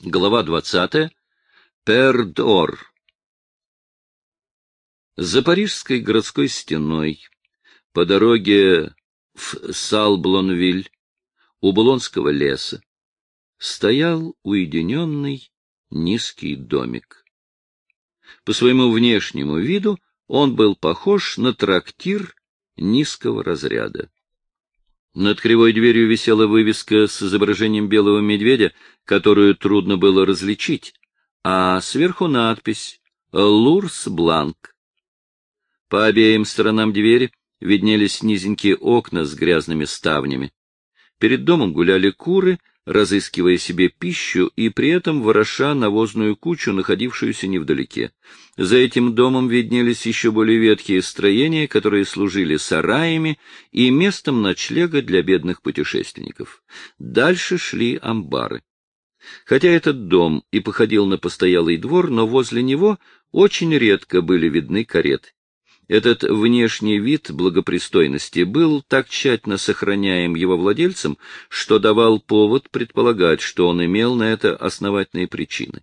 Глава 20. Пердор. За парижской городской стеной, по дороге в Салблонвиль, у Булонского леса, стоял уединенный низкий домик. По своему внешнему виду он был похож на трактир низкого разряда. Над кривой дверью висела вывеска с изображением белого медведя, которую трудно было различить, а сверху надпись «Лурс Бланк». По обеим сторонам двери виднелись низенькие окна с грязными ставнями. Перед домом гуляли куры, разыскивая себе пищу и при этом вороша навозную кучу, находившуюся невдалеке. За этим домом виднелись еще более ветхие строения, которые служили сараями и местом ночлега для бедных путешественников. Дальше шли амбары. Хотя этот дом и походил на постоялый двор, но возле него очень редко были видны кареты. Этот внешний вид благопристойности был так тщательно сохраняем его владельцем, что давал повод предполагать, что он имел на это основательные причины.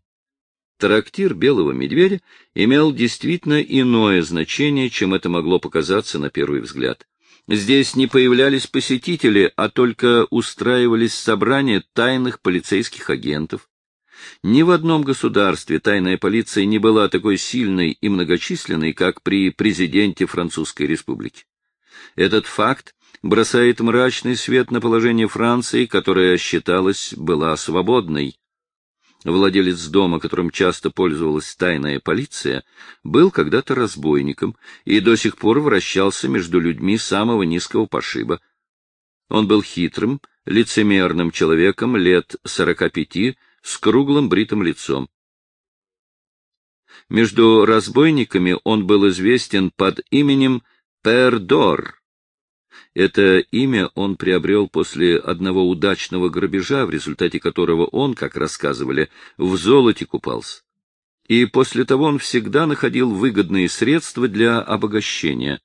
Трактир белого медведя имел действительно иное значение, чем это могло показаться на первый взгляд. Здесь не появлялись посетители, а только устраивались собрания тайных полицейских агентов, ни в одном государстве тайная полиция не была такой сильной и многочисленной, как при президенте Французской республики. Этот факт бросает мрачный свет на положение Франции, которая считалась была свободной. Владелец дома, которым часто пользовалась тайная полиция, был когда-то разбойником и до сих пор вращался между людьми самого низкого пошиба. Он был хитрым, лицемерным человеком лет сорока пяти, с круглым бритым лицом. Между разбойниками он был известен под именем Пердор. Это имя он приобрел после одного удачного грабежа, в результате которого он, как рассказывали, в золоте купался. И после того он всегда находил выгодные средства для обогащения.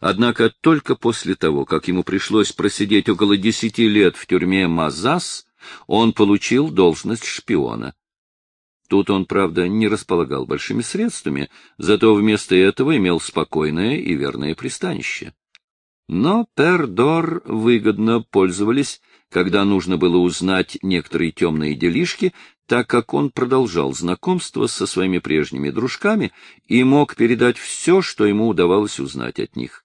Однако только после того, как ему пришлось просидеть около десяти лет в тюрьме Мазас, он получил должность шпиона. Тут он, правда, не располагал большими средствами, зато вместо этого имел спокойное и верное пристанище. Но Пердор выгодно пользовались, когда нужно было узнать некоторые темные делишки, так как он продолжал знакомство со своими прежними дружками и мог передать все, что ему удавалось узнать от них.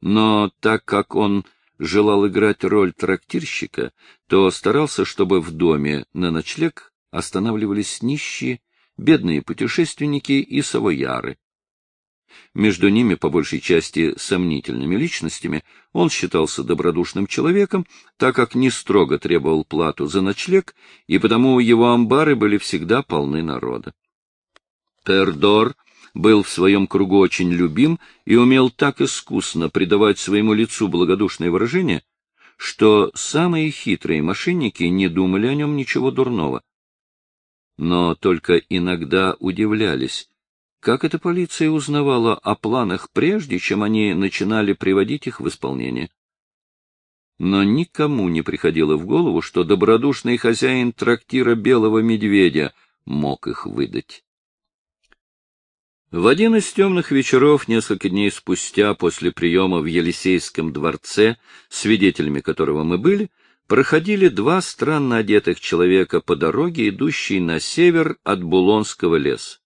Но так как он желал играть роль трактирщика, то старался, чтобы в доме на ночлег останавливались нищие, бедные путешественники и савояры. Между ними, по большей части сомнительными личностями, он считался добродушным человеком, так как не строго требовал плату за ночлег, и потому его амбары были всегда полны народа. Пердор был в своем кругу очень любим и умел так искусно придавать своему лицу благодушное выражение, что самые хитрые мошенники не думали о нем ничего дурного. Но только иногда удивлялись, как эта полиция узнавала о планах прежде, чем они начинали приводить их в исполнение. Но никому не приходило в голову, что добродушный хозяин трактира «Белого медведя» мог их выдать. В один из темных вечеров, несколько дней спустя после приема в Елисейском дворце, свидетелями которого мы были, проходили два странно одетых человека по дороге, идущей на север от Булонского леса.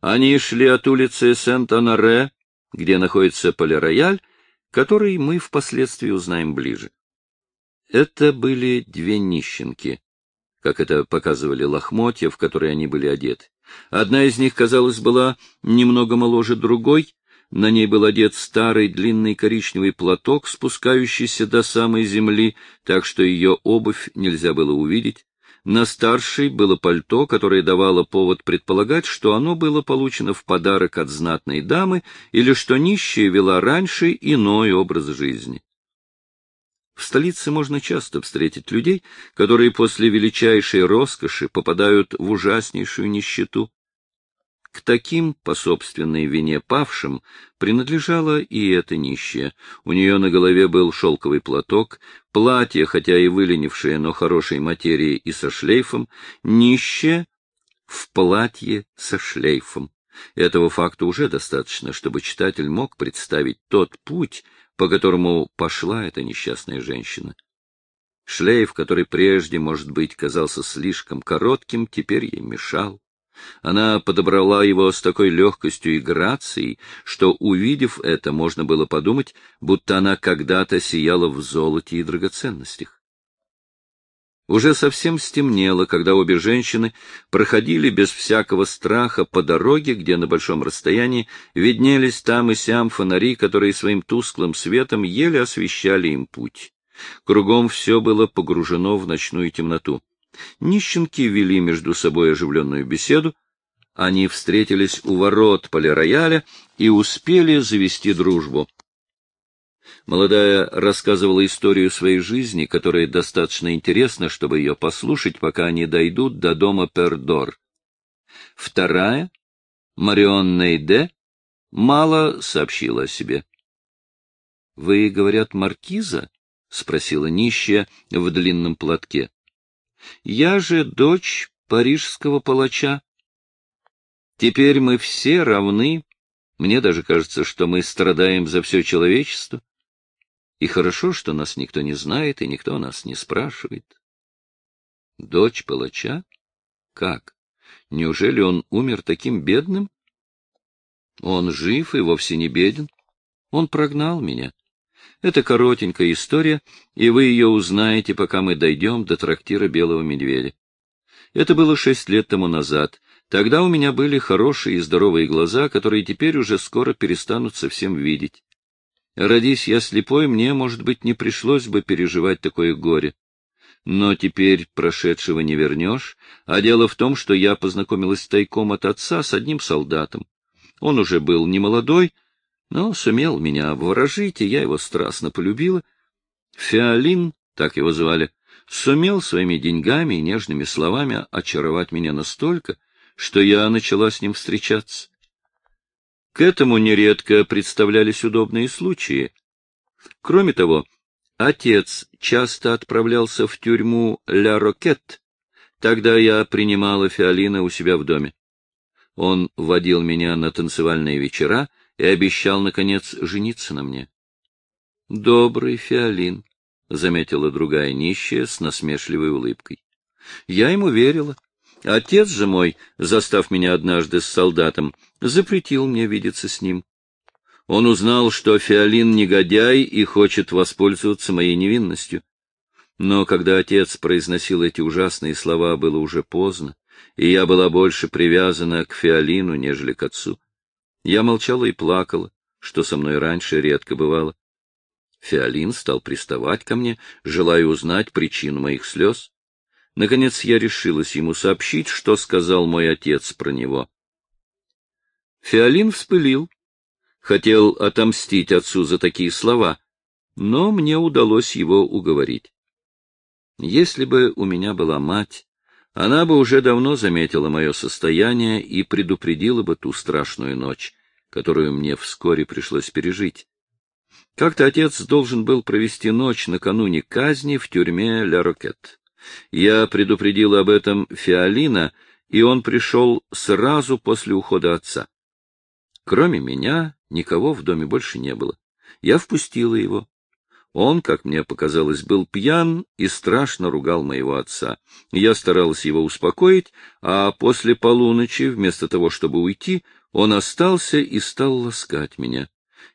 Они шли от улицы Сент-Анаре, где находится Полирояль, который мы впоследствии узнаем ближе. Это были две нищенки, как это показывали лохмотья, в которые они были одеты. Одна из них, казалось, была немного моложе другой, на ней был одет старый длинный коричневый платок, спускающийся до самой земли, так что ее обувь нельзя было увидеть. На старшей было пальто, которое давало повод предполагать, что оно было получено в подарок от знатной дамы или что нищая вела раньше иной образ жизни. В столице можно часто встретить людей, которые после величайшей роскоши попадают в ужаснейшую нищету. К таким, по собственной вине павшим, принадлежала и эта нищая. У нее на голове был шелковый платок, платье, хотя и выленившее, но хорошей материи и со шлейфом, нищая в платье со шлейфом. Этого факта уже достаточно, чтобы читатель мог представить тот путь, по которому пошла эта несчастная женщина. Шлейф, который прежде, может быть, казался слишком коротким, теперь ей мешал. Она подобрала его с такой легкостью и грацией, что, увидев это, можно было подумать, будто она когда-то сияла в золоте и драгоценностях. Уже совсем стемнело, когда обе женщины проходили без всякого страха по дороге, где на большом расстоянии виднелись там и сям фонари, которые своим тусклым светом еле освещали им путь. Кругом все было погружено в ночную темноту. Нищенки вели между собой оживленную беседу. Они встретились у ворот полирояля и успели завести дружбу. Молодая рассказывала историю своей жизни, которая достаточно интересна, чтобы ее послушать, пока они дойдут до дома Пердор. Вторая, Марион Нейде, мало сообщила о себе. — Вы, говорят, маркиза? — спросила нищая в длинном платке. Я же дочь парижского палача. Теперь мы все равны. Мне даже кажется, что мы страдаем за все человечество. И хорошо, что нас никто не знает и никто нас не спрашивает. Дочь палача? Как? Неужели он умер таким бедным? Он жив и вовсе не беден. Он прогнал меня. Это коротенькая история, и вы ее узнаете, пока мы дойдем до трактира Белого Медведя. Это было шесть лет тому назад. Тогда у меня были хорошие и здоровые глаза, которые теперь уже скоро перестанут совсем видеть. Родись я слепой, мне, может быть, не пришлось бы переживать такое горе. Но теперь прошедшего не вернешь, а дело в том, что я познакомилась тайком от отца с одним солдатом. Он уже был не молодой, но сумел меня обворожить, и я его страстно полюбила. Фиолин, так его звали, сумел своими деньгами и нежными словами очаровать меня настолько, что я начала с ним встречаться. К этому нередко представлялись удобные случаи. Кроме того, отец часто отправлялся в тюрьму Ля Рокет. Тогда я принимала Фиолина у себя в доме. Он водил меня на танцевальные вечера и обещал, наконец, жениться на мне. — Добрый Фиолин, — заметила другая нищая с насмешливой улыбкой. Я ему верила. Отец же мой, застав меня однажды с солдатом, запретил мне видеться с ним. Он узнал, что Фиолин негодяй и хочет воспользоваться моей невинностью. Но когда отец произносил эти ужасные слова, было уже поздно, и я была больше привязана к Фиолину, нежели к отцу. Я молчала и плакала, что со мной раньше редко бывало. Фиолин стал приставать ко мне, желая узнать причину моих слез. Наконец я решилась ему сообщить, что сказал мой отец про него. Фиолин вспылил, хотел отомстить отцу за такие слова, но мне удалось его уговорить. Если бы у меня была мать, она бы уже давно заметила мое состояние и предупредила бы ту страшную ночь, которую мне вскоре пришлось пережить. Как-то отец должен был провести ночь накануне казни в тюрьме Ля Рокет. Я предупредила об этом Фиолина, и он пришел сразу после ухода отца. Кроме меня, никого в доме больше не было. Я впустила его. Он, как мне показалось, был пьян и страшно ругал моего отца. Я старалась его успокоить, а после полуночи, вместо того, чтобы уйти, он остался и стал ласкать меня.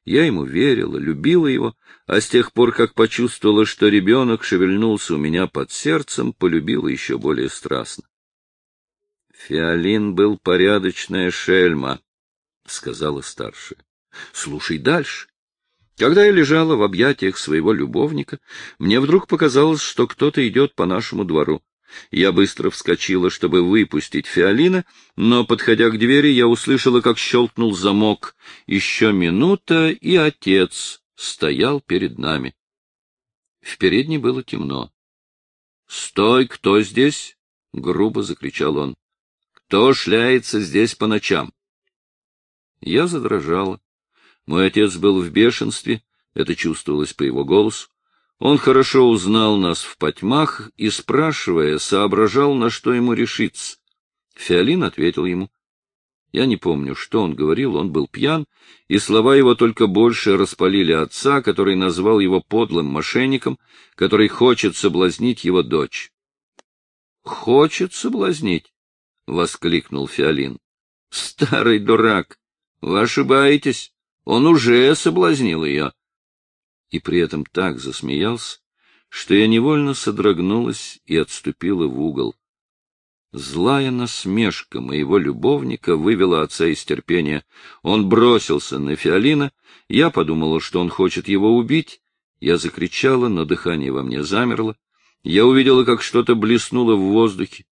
Я ему верила, любила его, а с тех пор, как почувствовала, что ребенок шевельнулся у меня под сердцем, полюбила еще более страстно. Фиолин был порядочная шельма, — сказала старшая. — Слушай дальше. Когда я лежала в объятиях своего любовника, мне вдруг показалось, что кто-то идет по нашему двору. Я быстро вскочила, чтобы выпустить Фиолина, но, подходя к двери, я услышала, как щелкнул замок. Еще минута, и отец стоял перед нами. В передней было темно. — Стой, кто здесь? — грубо закричал он. — Кто шляется здесь по ночам? Я задрожала. Мой отец был в бешенстве, это чувствовалось по его голосу. Он хорошо узнал нас в потьмах и, спрашивая, соображал, на что ему решиться. Фиолин ответил ему. Я не помню, что он говорил, он был пьян, и слова его только больше распалили отца, который назвал его подлым мошенником, который хочет соблазнить его дочь. — Хочет соблазнить? — воскликнул Фиолин. — Старый дурак! Вы ошибаетесь. Он уже соблазнил ее. И при этом так засмеялся, что я невольно содрогнулась и отступила в угол. Злая насмешка моего любовника вывела отца из терпения. Он бросился на Фиолина. Я подумала, что он хочет его убить. Я закричала, но дыхание во мне замерло. Я увидела, как что-то блеснуло в воздухе.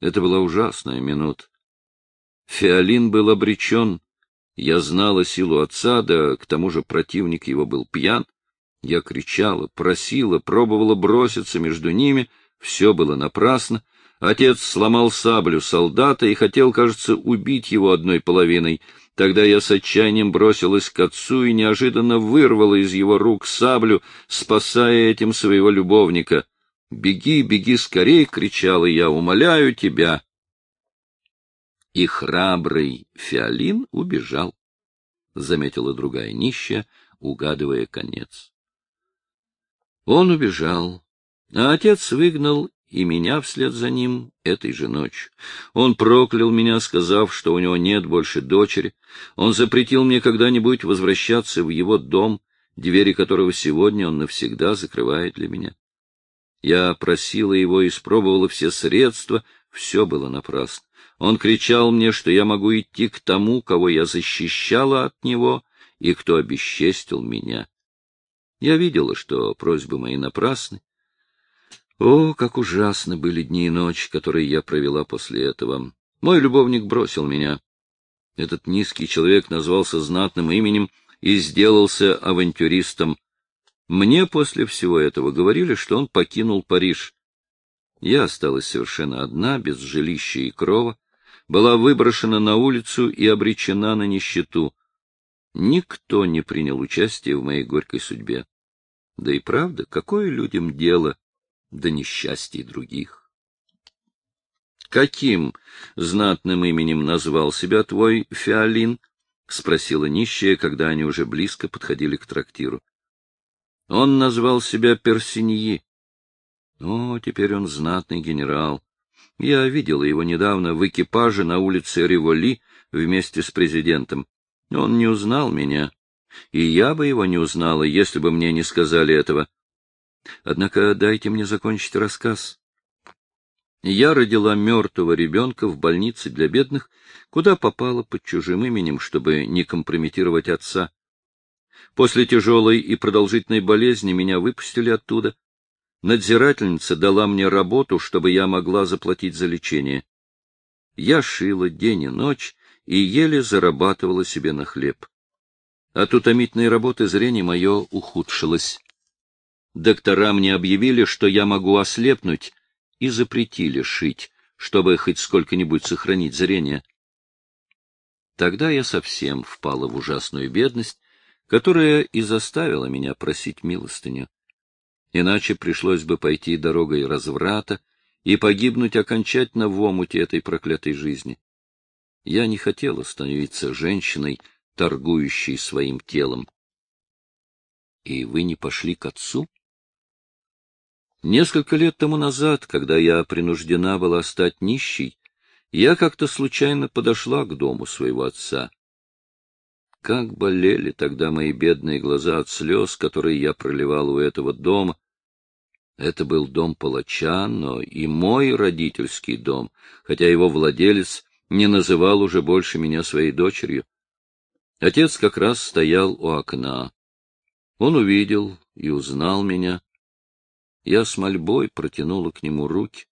Это была ужасная минута. Фиолин был обречен. Я знала силу отца, да к тому же противник его был пьян. Я кричала, просила, пробовала броситься между ними. Все было напрасно. Отец сломал саблю солдата и хотел, кажется, убить его одной половиной. Тогда я с отчаянием бросилась к отцу и неожиданно вырвала из его рук саблю, спасая этим своего любовника. «Беги, беги скорей!» — кричала я, — «умоляю тебя!» И храбрый Фиолин убежал, — заметила другая нищая, угадывая конец. Он убежал, а отец выгнал и меня вслед за ним этой же ночью. Он проклял меня, сказав, что у него нет больше дочери. Он запретил мне когда-нибудь возвращаться в его дом, двери которого сегодня он навсегда закрывает для меня. Я просила его и испробовала все средства, все было напрасно. Он кричал мне, что я могу идти к тому, кого я защищала от него, и кто обесчестил меня. Я видела, что просьбы мои напрасны, о, как ужасно были дни и ночи, которые я провела после этого. Мой любовник бросил меня. Этот низкий человек назвался знатным именем и сделался авантюристом. Мне после всего этого говорили, что он покинул Париж. Я осталась совершенно одна, без жилища и крова, была выброшена на улицу и обречена на нищету. Никто не принял участия в моей горькой судьбе. Да и правда, какое людям дело до несчастий других. — Каким знатным именем назвал себя твой Фиолин? — спросила нищая, когда они уже близко подходили к трактиру. Он назвал себя Персиньи. О, теперь он знатный генерал. Я видела его недавно в экипаже на улице Револи вместе с президентом. Он не узнал меня. И я бы его не узнала, если бы мне не сказали этого. Однако дайте мне закончить рассказ. Я родила мертвого ребенка в больнице для бедных, куда попала под чужим именем, чтобы не компрометировать отца. После тяжелой и продолжительной болезни меня выпустили оттуда. Надзирательница дала мне работу, чтобы я могла заплатить за лечение. Я шила день и ночь и еле зарабатывала себе на хлеб. От утомительной работы зрение мое ухудшилось. Доктора мне объявили, что я могу ослепнуть, и запретили шить, чтобы хоть сколько-нибудь сохранить зрение. Тогда я совсем впала в ужасную бедность, которая и заставила меня просить милостыню. Иначе пришлось бы пойти дорогой разврата и погибнуть окончательно в омуте этой проклятой жизни. Я не хотела становиться женщиной, торгующей своим телом. — И вы не пошли к отцу? Несколько лет тому назад, когда я принуждена была стать нищей, я как-то случайно подошла к дому своего отца. Как болели тогда мои бедные глаза от слез, которые я проливала у этого дома. Это был дом палача, но и мой родительский дом, хотя его владелец не называл уже больше меня своей дочерью. Отец как раз стоял у окна. Он увидел и узнал меня. Я с мольбой протянула к нему руки,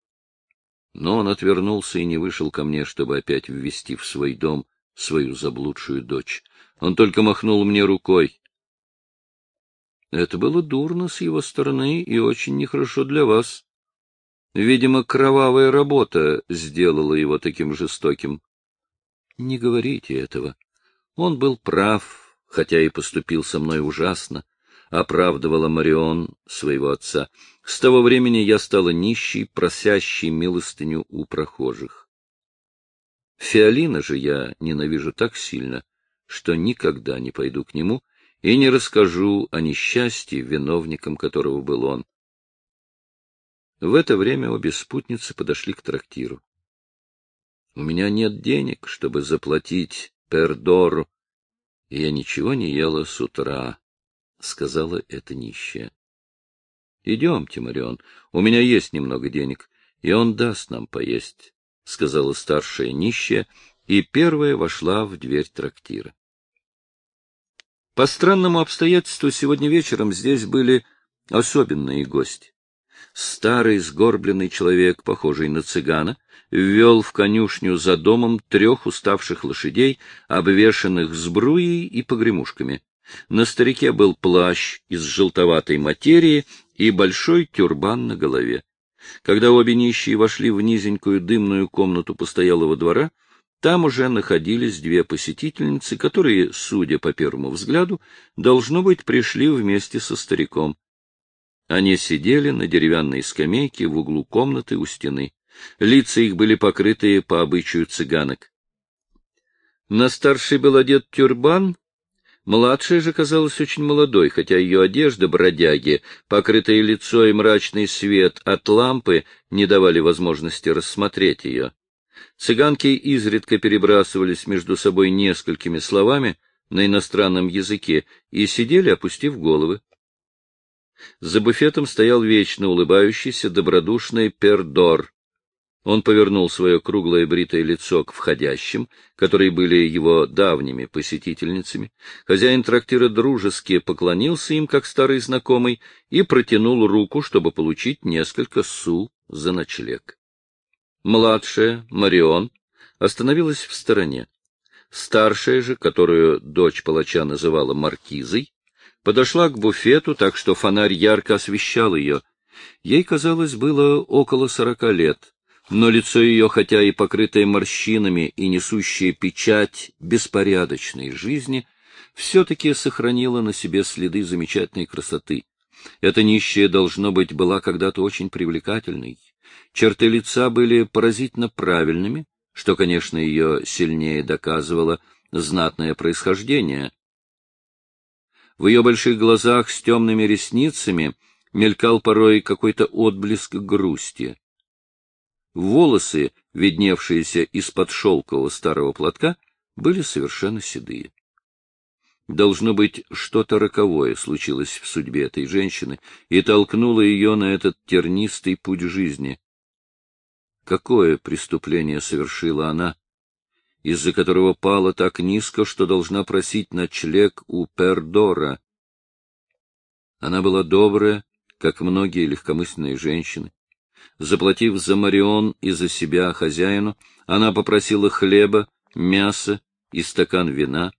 но он отвернулся и не вышел ко мне, чтобы опять ввести в свой дом свою заблудшую дочь. Он только махнул мне рукой. Это было дурно с его стороны и очень нехорошо для вас. Видимо, кровавая работа сделала его таким жестоким. Не говорите этого. Он был прав, хотя и поступил со мной ужасно, оправдывала Марион своего отца. С того времени я стала нищей, просящей милостыню у прохожих. Фиолина же я ненавижу так сильно, что никогда не пойду к нему и не расскажу о несчастье, виновником которого был он. В это время обе спутницы подошли к трактиру. — У меня нет денег, чтобы заплатить пердору, и я ничего не ела с утра, — сказала эта нищая. — Идемте, Марион, у меня есть немного денег, и он даст нам поесть, — сказала старшая нищая, и первая вошла в дверь трактира. По странному обстоятельству, сегодня вечером здесь были особенные гости. Старый сгорбленный человек, похожий на цыгана, ввел в конюшню за домом трех уставших лошадей, обвешанных сбруей и погремушками. На старике был плащ из желтоватой материи и большой тюрбан на голове. Когда обе нищие вошли в низенькую дымную комнату постоялого двора, там уже находились две посетительницы, которые, судя по первому взгляду, должно быть, пришли вместе со стариком. Они сидели на деревянной скамейке в углу комнаты у стены. Лица их были покрыты по обычаю цыганок. На старшей был одет тюрбан, младшая же казалась очень молодой, хотя ее одежда, бродяги, покрытое лицо и мрачный свет от лампы не давали возможности рассмотреть ее. Цыганки изредка перебрасывались между собой несколькими словами на иностранном языке и сидели, опустив головы. За буфетом стоял вечно улыбающийся, добродушный пердор. Он повернул свое круглое бритое лицо к входящим, которые были его давними посетительницами. Хозяин трактира дружески поклонился им, как старый знакомый, и протянул руку, чтобы получить несколько су за ночлег. Младшая, Марион, остановилась в стороне. Старшая же, которую дочь палача называла маркизой, подошла к буфету, так что фонарь ярко освещал ее. Ей, казалось, было около сорока лет, но лицо ее, хотя и покрытое морщинами и несущее печать беспорядочной жизни, все-таки сохранило на себе следы замечательной красоты. Эта нищая, должно быть, была когда-то очень привлекательной. Черты лица были поразительно правильными, что, конечно, ее сильнее доказывало знатное происхождение. В ее больших глазах с темными ресницами мелькал порой какой-то отблеск грусти. Волосы, видневшиеся из-под шелкового старого платка, были совершенно седые. Должно быть, что-то роковое случилось в судьбе этой женщины и толкнуло ее на этот тернистый путь жизни. Какое преступление совершила она, из-за которого пала так низко, что должна просить ночлег у Пердора. Она была добрая, как многие легкомысленные женщины. Заплатив за Марион и за себя хозяину, она попросила хлеба, мяса и стакан вина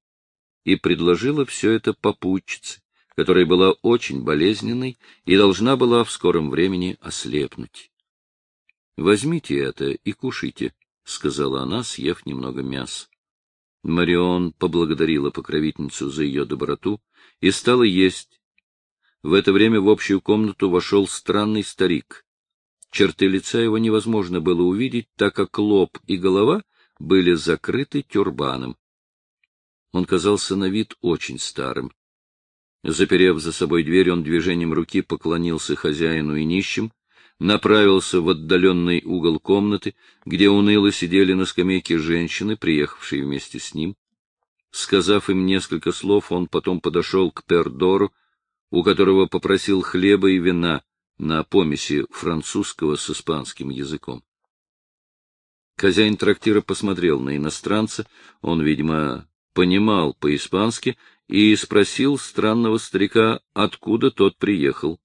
и предложила все это попутчице, которая была очень болезненной и должна была в скором времени ослепнуть. — Возьмите это и кушайте, — сказала она, съев немного мяса. Марион поблагодарила покровительницу за ее доброту и стала есть. В это время в общую комнату вошел странный старик. Черты лица его невозможно было увидеть, так как лоб и голова были закрыты тюрбаном. Он казался на вид очень старым. Заперев за собой дверь, он движением руки поклонился хозяину и нищим, направился в отдаленный угол комнаты, где уныло сидели на скамейке женщины, приехавшие вместе с ним. Сказав им несколько слов, он потом подошел к Пердору, у которого попросил хлеба и вина на помеси французского с испанским языком. Хозяин трактира посмотрел на иностранца, он, видимо, понимал по-испански, и спросил странного старика, откуда тот приехал.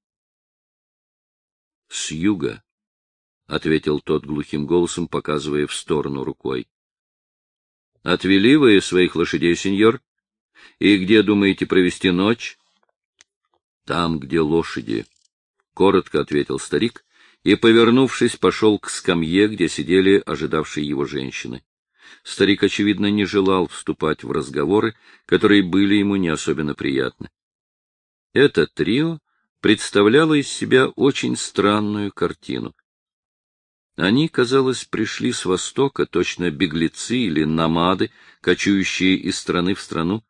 — С юга, — ответил тот глухим голосом, показывая в сторону рукой. — Отвели вы своих лошадей, сеньор? И где думаете провести ночь? — Там, где лошади, — коротко ответил старик и, повернувшись, пошел к скамье, где сидели ожидавшие его женщины. Старик, очевидно, не желал вступать в разговоры, которые были ему не особенно приятны. Это трио представляло из себя очень странную картину. Они, казалось, пришли с востока, точно беглецы или намады, кочующие из страны в страну.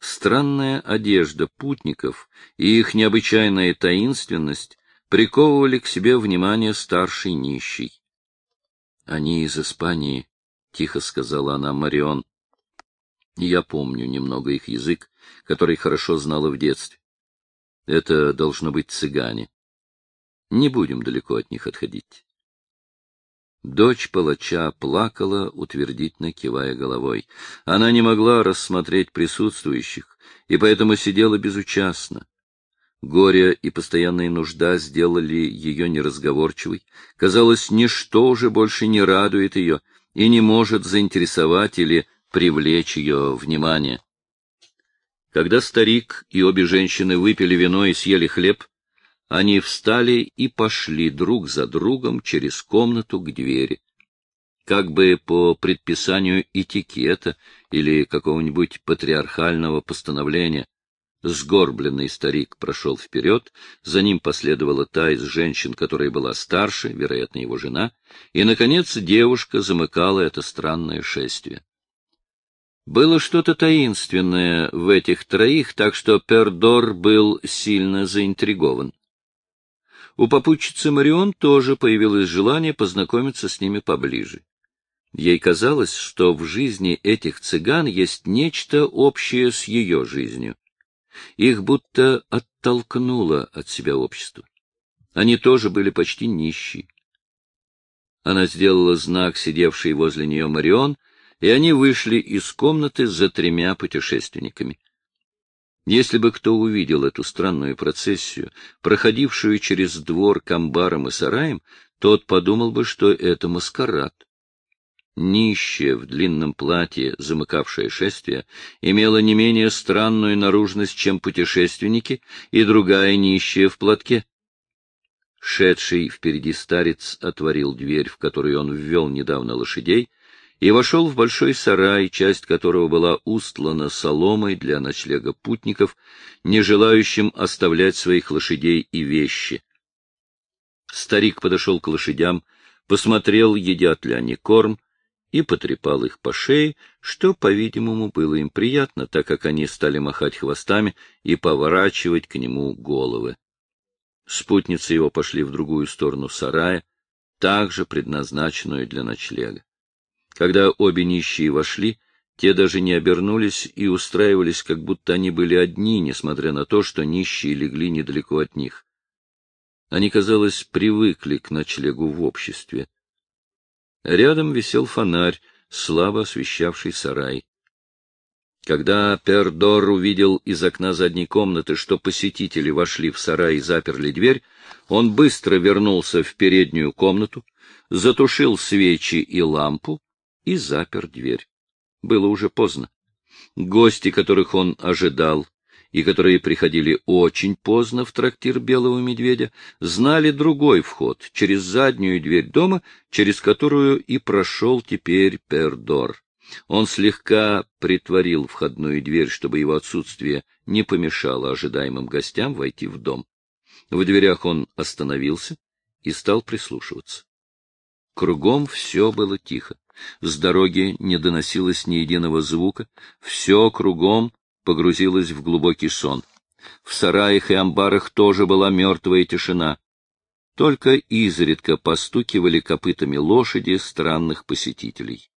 Странная одежда путников и их необычайная таинственность приковывали к себе внимание старшей нищей. — Они из Испании, — тихо сказала она Марион. Я помню немного их язык, который хорошо знала в детстве. Это должно быть цыгане. Не будем далеко от них отходить. Дочь палача плакала, утвердительно кивая головой. Она не могла рассмотреть присутствующих, и поэтому сидела безучастно. Горе и постоянная нужда сделали ее неразговорчивой. Казалось, ничто уже больше не радует ее и не может заинтересовать или привлечь ее внимание. Когда старик и обе женщины выпили вино и съели хлеб, они встали и пошли друг за другом через комнату к двери. Как бы по предписанию этикета или какого-нибудь патриархального постановления. Сгорбленный старик прошел вперед, за ним последовала та из женщин, которая была старше, вероятно, его жена, и, наконец, девушка замыкала это странное шествие. Было что-то таинственное в этих троих, так что Пердор был сильно заинтригован. У попутчицы Марион тоже появилось желание познакомиться с ними поближе. Ей казалось, что в жизни этих цыган есть нечто общее с ее жизнью. Их будто оттолкнуло от себя общество. Они тоже были почти нищие. Она сделала знак, сидевшей возле нее Марион, и они вышли из комнаты за тремя путешественниками. Если бы кто увидел эту странную процессию, проходившую через двор к амбарам и сараям, тот подумал бы, что это маскарад. Нищая в длинном платье, замыкавшая шествие, имела не менее странную наружность, чем путешественники, и другая нищая в платке. Шедший впереди старец отворил дверь, в которую он ввел недавно лошадей, и вошел в большой сарай, часть которого была устлана соломой для ночлега путников, не желающим оставлять своих лошадей и вещи. Старик подошел к лошадям, посмотрел, едят ли они корм, и потрепал их по шее, что, по-видимому, было им приятно, так как они стали махать хвостами и поворачивать к нему головы. Спутницы его пошли в другую сторону сарая, также предназначенную для ночлега. Когда обе нищие вошли, те даже не обернулись и устраивались, как будто они были одни, несмотря на то, что нищие легли недалеко от них. Они, казалось, привыкли к ночлегу в обществе. Рядом висел фонарь, слабо освещавший сарай. Когда Пердор увидел из окна задней комнаты, что посетители вошли в сарай и заперли дверь, он быстро вернулся в переднюю комнату, затушил свечи и лампу и запер дверь. Было уже поздно. Гости, которых он ожидал, и которые приходили очень поздно в трактир Белого Медведя, знали другой вход, через заднюю дверь дома, через которую и прошел теперь Пердор. Он слегка притворил входную дверь, чтобы его отсутствие не помешало ожидаемым гостям войти в дом. В дверях он остановился и стал прислушиваться. Кругом все было тихо. С дороги не доносилось ни единого звука, все кругом погрузилось в глубокий сон. В сараях и амбарах тоже была мертвая тишина. Только изредка постукивали копытами лошади странных посетителей.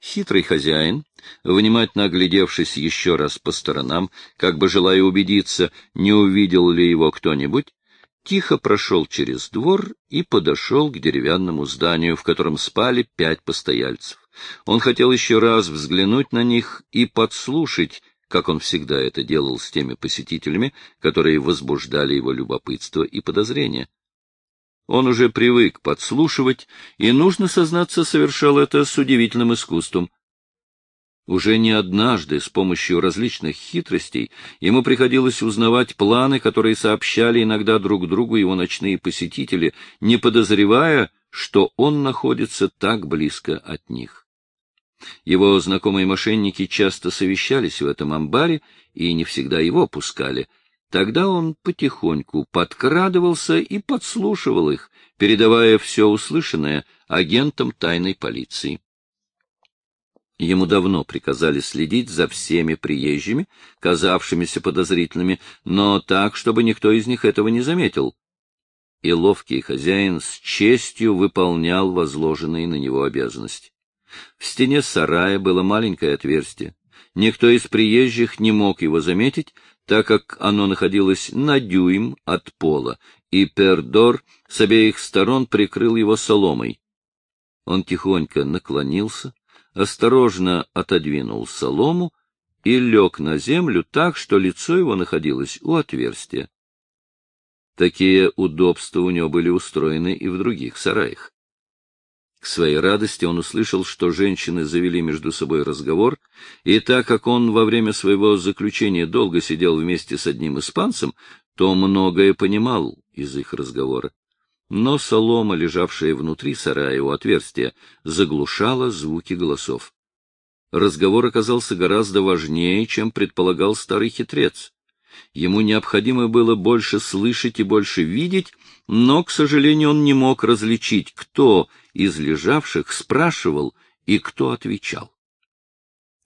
Хитрый хозяин, внимательно оглядевшись еще раз по сторонам, как бы желая убедиться, не увидел ли его кто-нибудь, тихо прошел через двор и подошел к деревянному зданию, в котором спали пять постояльцев. Он хотел еще раз взглянуть на них и подслушать, как он всегда это делал с теми посетителями, которые возбуждали его любопытство и подозрения. Он уже привык подслушивать, и, нужно сознаться, совершал это с удивительным искусством. Уже не однажды с помощью различных хитростей ему приходилось узнавать планы, которые сообщали иногда друг другу его ночные посетители, не подозревая, что он находится так близко от них. Его знакомые мошенники часто совещались в этом амбаре и не всегда его пускали. Тогда он потихоньку подкрадывался и подслушивал их, передавая все услышанное агентам тайной полиции. Ему давно приказали следить за всеми приезжими, казавшимися подозрительными, но так, чтобы никто из них этого не заметил. И ловкий хозяин с честью выполнял возложенные на него обязанности. В стене сарая было маленькое отверстие. Никто из приезжих не мог его заметить, так как оно находилось на дюйм от пола, и Пердор с обеих сторон прикрыл его соломой. Он тихонько наклонился, осторожно отодвинул солому и лег на землю так, что лицо его находилось у отверстия. Такие удобства у него были устроены и в других сараях. К своей радости он услышал, что женщины завели между собой разговор, и так как он во время своего заключения долго сидел вместе с одним испанцем, то многое понимал из их разговора но солома, лежавшая внутри сарая у отверстия, заглушала звуки голосов. Разговор оказался гораздо важнее, чем предполагал старый хитрец. Ему необходимо было больше слышать и больше видеть, но, к сожалению, он не мог различить, кто из лежавших спрашивал и кто отвечал.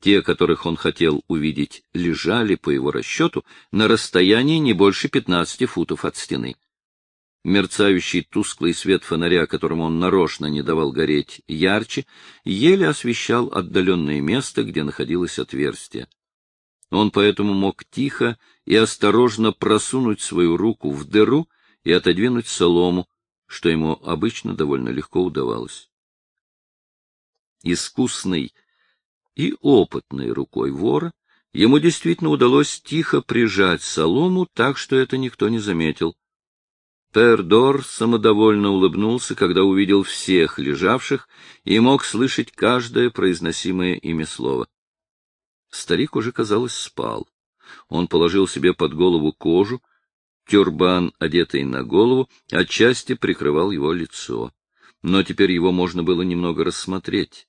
Те, которых он хотел увидеть, лежали, по его расчету, на расстоянии не больше пятнадцати футов от стены. Мерцающий тусклый свет фонаря, которому он нарочно не давал гореть ярче, еле освещал отдаленное место, где находилось отверстие. Он поэтому мог тихо и осторожно просунуть свою руку в дыру и отодвинуть солому, что ему обычно довольно легко удавалось. Искусный и опытной рукой вора ему действительно удалось тихо прижать солому так, что это никто не заметил. Пердор самодовольно улыбнулся, когда увидел всех лежавших и мог слышать каждое произносимое ими слово. Старик уже, казалось, спал. Он положил себе под голову кожу, тюрбан, одетый на голову, отчасти прикрывал его лицо. Но теперь его можно было немного рассмотреть.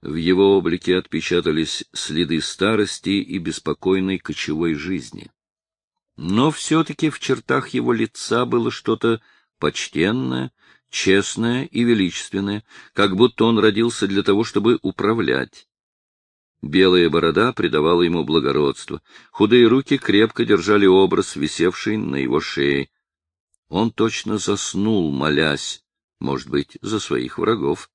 В его облике отпечатались следы старости и беспокойной кочевой жизни. Но все-таки в чертах его лица было что-то почтенное, честное и величественное, как будто он родился для того, чтобы управлять. Белая борода придавала ему благородство, худые руки крепко держали образ, висевший на его шее. Он точно заснул, молясь, может быть, за своих врагов.